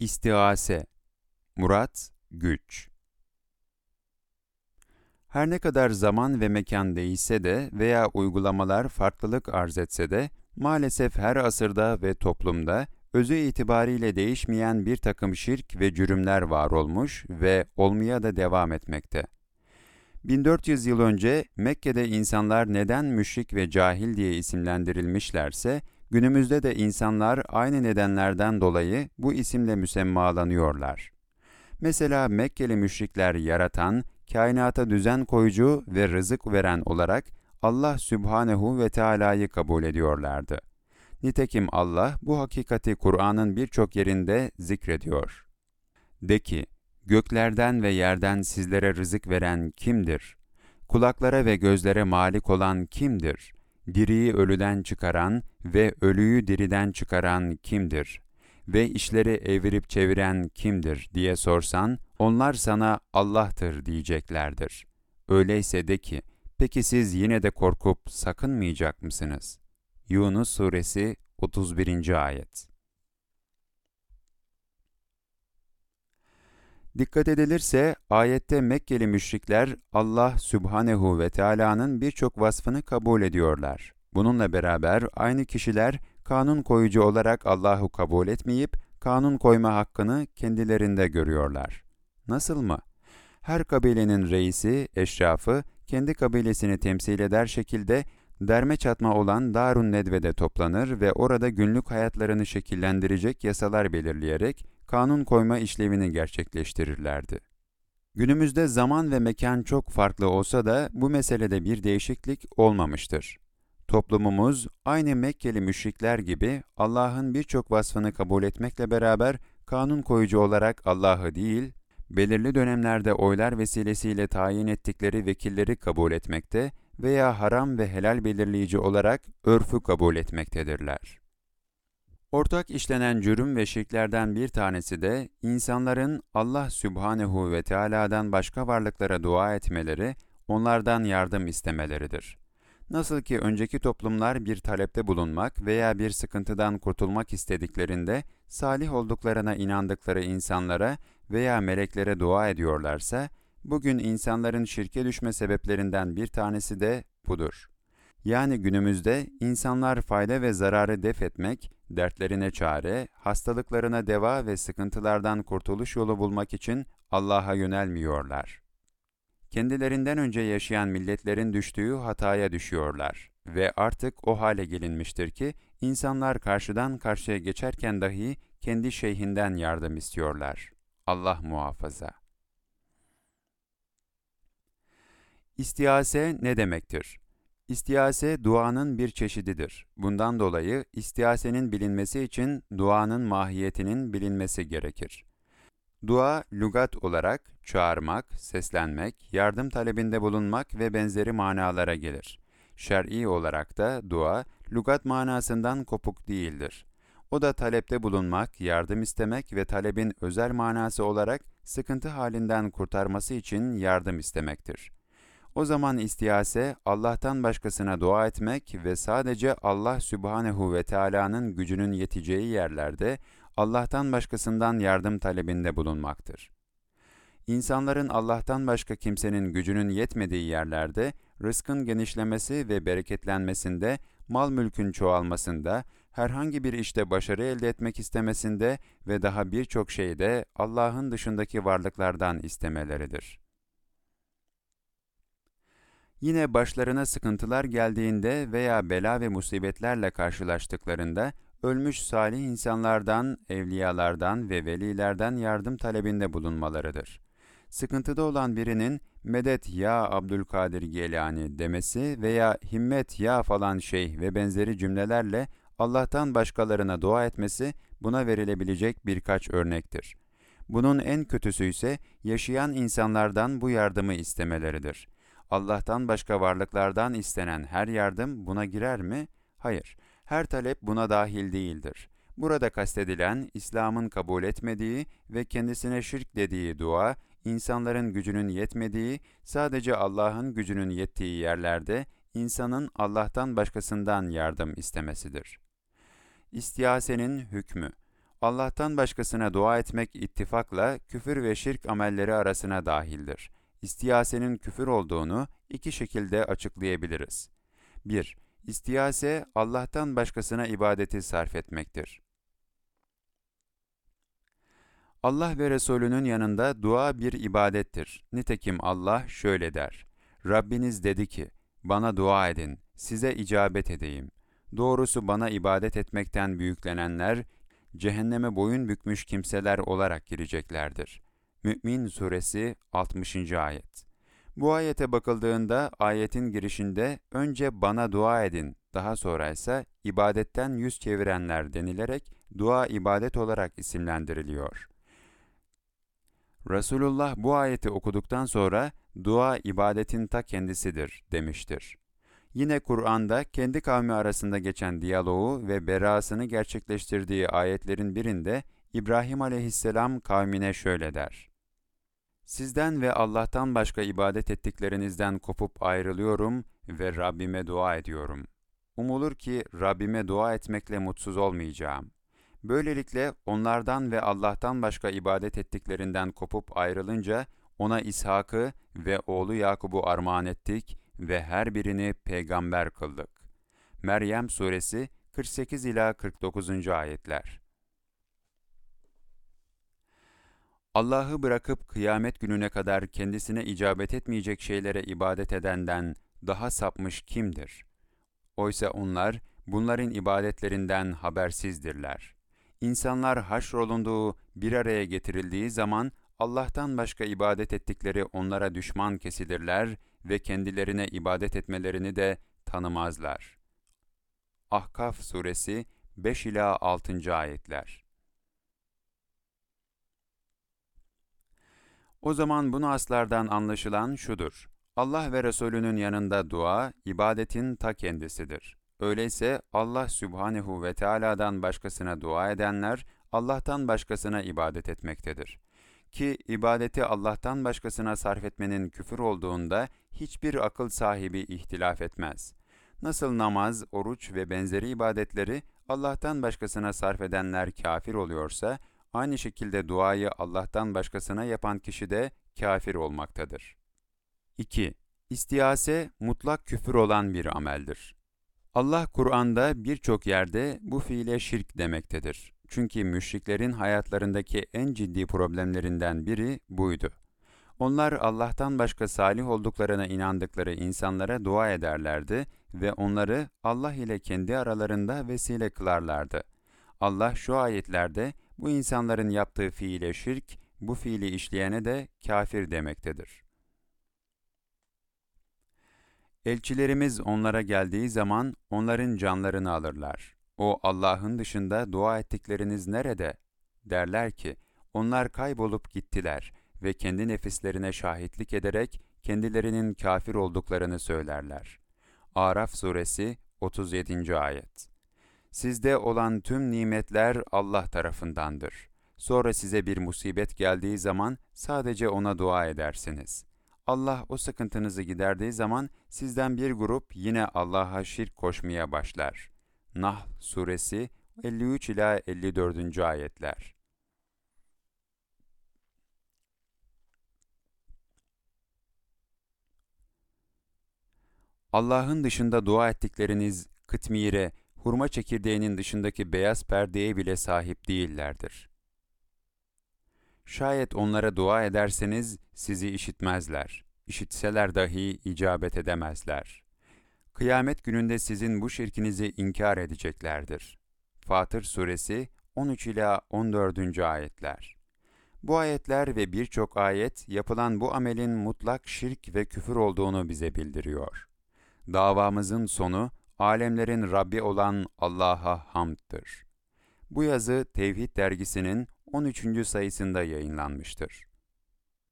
İstiase Murat, güç Her ne kadar zaman ve mekan değişse de veya uygulamalar farklılık arz etse de, maalesef her asırda ve toplumda özü itibariyle değişmeyen bir takım şirk ve cürümler var olmuş ve olmaya da devam etmekte. 1400 yıl önce Mekke'de insanlar neden müşrik ve cahil diye isimlendirilmişlerse, günümüzde de insanlar aynı nedenlerden dolayı bu isimle müsemmalanıyorlar. Mesela Mekkeli müşrikler yaratan, kainata düzen koyucu ve rızık veren olarak Allah Sübhanehu ve Teala'yı kabul ediyorlardı. Nitekim Allah bu hakikati Kur'an'ın birçok yerinde zikrediyor. De ki, göklerden ve yerden sizlere rızık veren kimdir? Kulaklara ve gözlere malik olan kimdir? Diriyi ölüden çıkaran ve ölüyü diriden çıkaran kimdir? Ve işleri evirip çeviren kimdir diye sorsan, onlar sana Allah'tır diyeceklerdir. Öyleyse de ki, peki siz yine de korkup sakınmayacak mısınız? Yunus Suresi 31. Ayet Dikkat edilirse ayette Mekkeli müşrikler Allah Sübhanehu ve Teala'nın birçok vasfını kabul ediyorlar. Bununla beraber aynı kişiler kanun koyucu olarak Allah'ı kabul etmeyip kanun koyma hakkını kendilerinde görüyorlar. Nasıl mı? Her kabilenin reisi, eşrafı kendi kabilesini temsil eder şekilde derme çatma olan Darun Nedve'de toplanır ve orada günlük hayatlarını şekillendirecek yasalar belirleyerek kanun koyma işlevini gerçekleştirirlerdi. Günümüzde zaman ve mekan çok farklı olsa da bu meselede bir değişiklik olmamıştır. Toplumumuz aynı Mekkeli müşrikler gibi Allah'ın birçok vasfını kabul etmekle beraber kanun koyucu olarak Allah'ı değil, belirli dönemlerde oylar vesilesiyle tayin ettikleri vekilleri kabul etmekte veya haram ve helal belirleyici olarak örfü kabul etmektedirler. Ortak işlenen cürüm ve şirklerden bir tanesi de insanların Allah Sübhanehu ve Teala'dan başka varlıklara dua etmeleri, onlardan yardım istemeleridir. Nasıl ki önceki toplumlar bir talepte bulunmak veya bir sıkıntıdan kurtulmak istediklerinde salih olduklarına inandıkları insanlara veya meleklere dua ediyorlarsa, bugün insanların şirke düşme sebeplerinden bir tanesi de budur. Yani günümüzde insanlar fayda ve zararı def etmek, dertlerine çare, hastalıklarına deva ve sıkıntılardan kurtuluş yolu bulmak için Allah'a yönelmiyorlar. Kendilerinden önce yaşayan milletlerin düştüğü hataya düşüyorlar ve artık o hale gelinmiştir ki insanlar karşıdan karşıya geçerken dahi kendi şeyhinden yardım istiyorlar. Allah muhafaza. İstiyase ne demektir? İstiyase duanın bir çeşididir. Bundan dolayı istiyasenin bilinmesi için duanın mahiyetinin bilinmesi gerekir. Dua, lügat olarak çağırmak, seslenmek, yardım talebinde bulunmak ve benzeri manalara gelir. Şer'i olarak da dua, lügat manasından kopuk değildir. O da talepte bulunmak, yardım istemek ve talebin özel manası olarak sıkıntı halinden kurtarması için yardım istemektir. O zaman istiyase Allah'tan başkasına dua etmek ve sadece Allah Sübhanehu ve Teala'nın gücünün yeteceği yerlerde Allah'tan başkasından yardım talebinde bulunmaktır. İnsanların Allah'tan başka kimsenin gücünün yetmediği yerlerde rızkın genişlemesi ve bereketlenmesinde, mal mülkün çoğalmasında, herhangi bir işte başarı elde etmek istemesinde ve daha birçok şeyde Allah'ın dışındaki varlıklardan istemeleridir. Yine başlarına sıkıntılar geldiğinde veya bela ve musibetlerle karşılaştıklarında ölmüş salih insanlardan, evliyalardan ve velilerden yardım talebinde bulunmalarıdır. Sıkıntıda olan birinin medet ya Abdülkadir Gelani demesi veya himmet ya falan şeyh ve benzeri cümlelerle Allah'tan başkalarına dua etmesi buna verilebilecek birkaç örnektir. Bunun en kötüsü ise yaşayan insanlardan bu yardımı istemeleridir. Allah'tan başka varlıklardan istenen her yardım buna girer mi? Hayır. Her talep buna dahil değildir. Burada kastedilen İslam'ın kabul etmediği ve kendisine şirk dediği dua, insanların gücünün yetmediği, sadece Allah'ın gücünün yettiği yerlerde insanın Allah'tan başkasından yardım istemesidir. İstiyasenin hükmü Allah'tan başkasına dua etmek ittifakla küfür ve şirk amelleri arasına dahildir. İstiyasenin küfür olduğunu iki şekilde açıklayabiliriz. 1. İstiyase, Allah'tan başkasına ibadeti sarf etmektir. Allah ve Resulünün yanında dua bir ibadettir. Nitekim Allah şöyle der. Rabbiniz dedi ki, bana dua edin, size icabet edeyim. Doğrusu bana ibadet etmekten büyüklenenler, cehenneme boyun bükmüş kimseler olarak gireceklerdir. Mü'min Suresi 60. Ayet Bu ayete bakıldığında ayetin girişinde önce bana dua edin, daha sonra ise ibadetten yüz çevirenler denilerek dua ibadet olarak isimlendiriliyor. Resulullah bu ayeti okuduktan sonra dua ibadetin ta kendisidir demiştir. Yine Kur'an'da kendi kavmi arasında geçen diyaloğu ve berasını gerçekleştirdiği ayetlerin birinde İbrahim aleyhisselam kavmine şöyle der. Sizden ve Allah'tan başka ibadet ettiklerinizden kopup ayrılıyorum ve Rabbime dua ediyorum. Umulur ki Rabbime dua etmekle mutsuz olmayacağım. Böylelikle onlardan ve Allah'tan başka ibadet ettiklerinden kopup ayrılınca ona İshak'ı ve oğlu Yakub'u armağan ettik ve her birini peygamber kıldık. Meryem Suresi 48 ila 49. ayetler. Allah'ı bırakıp kıyamet gününe kadar kendisine icabet etmeyecek şeylere ibadet edenden daha sapmış kimdir? Oysa onlar bunların ibadetlerinden habersizdirler. İnsanlar haşrolunduğu, bir araya getirildiği zaman Allah'tan başka ibadet ettikleri onlara düşman kesilirler ve kendilerine ibadet etmelerini de tanımazlar. Ahkaf suresi 5 ila 6. ayetler. O zaman bunu aslardan anlaşılan şudur. Allah ve Resulünün yanında dua, ibadetin ta kendisidir. Öyleyse Allah Sübhanehu ve Teala'dan başkasına dua edenler, Allah'tan başkasına ibadet etmektedir. Ki ibadeti Allah'tan başkasına sarf etmenin küfür olduğunda hiçbir akıl sahibi ihtilaf etmez. Nasıl namaz, oruç ve benzeri ibadetleri Allah'tan başkasına sarf edenler kafir oluyorsa, aynı şekilde duayı Allah'tan başkasına yapan kişi de kafir olmaktadır. 2. İstiyase mutlak küfür olan bir ameldir. Allah Kur'an'da birçok yerde bu fiile şirk demektedir. Çünkü müşriklerin hayatlarındaki en ciddi problemlerinden biri buydu. Onlar Allah'tan başka salih olduklarına inandıkları insanlara dua ederlerdi ve onları Allah ile kendi aralarında vesile kılarlardı. Allah şu ayetlerde bu insanların yaptığı fiile şirk, bu fiili işleyene de kafir demektedir. Elçilerimiz onlara geldiği zaman onların canlarını alırlar. O Allah'ın dışında dua ettikleriniz nerede? Derler ki, onlar kaybolup gittiler ve kendi nefislerine şahitlik ederek kendilerinin kafir olduklarını söylerler. Araf suresi 37. ayet Sizde olan tüm nimetler Allah tarafındandır. Sonra size bir musibet geldiği zaman sadece ona dua edersiniz. Allah o sıkıntınızı giderdiği zaman sizden bir grup yine Allah'a şirk koşmaya başlar. Nahl suresi 53 ila 54. ayetler. Allah'ın dışında dua ettikleriniz kıtmire, hurma çekirdeğinin dışındaki beyaz perdeye bile sahip değillerdir. Şayet onlara dua ederseniz sizi işitmezler. İşitseler dahi icabet edemezler. Kıyamet gününde sizin bu şirkinizi inkar edeceklerdir. Fatır Suresi 13 ila 14. ayetler. Bu ayetler ve birçok ayet yapılan bu amelin mutlak şirk ve küfür olduğunu bize bildiriyor. Davamızın sonu alemlerin Rabbi olan Allah'a hamddır. Bu yazı Tevhid dergisinin 13. sayısında yayınlanmıştır.